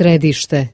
središte.